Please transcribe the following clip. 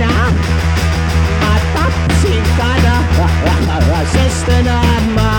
sana Atat sintana Resistana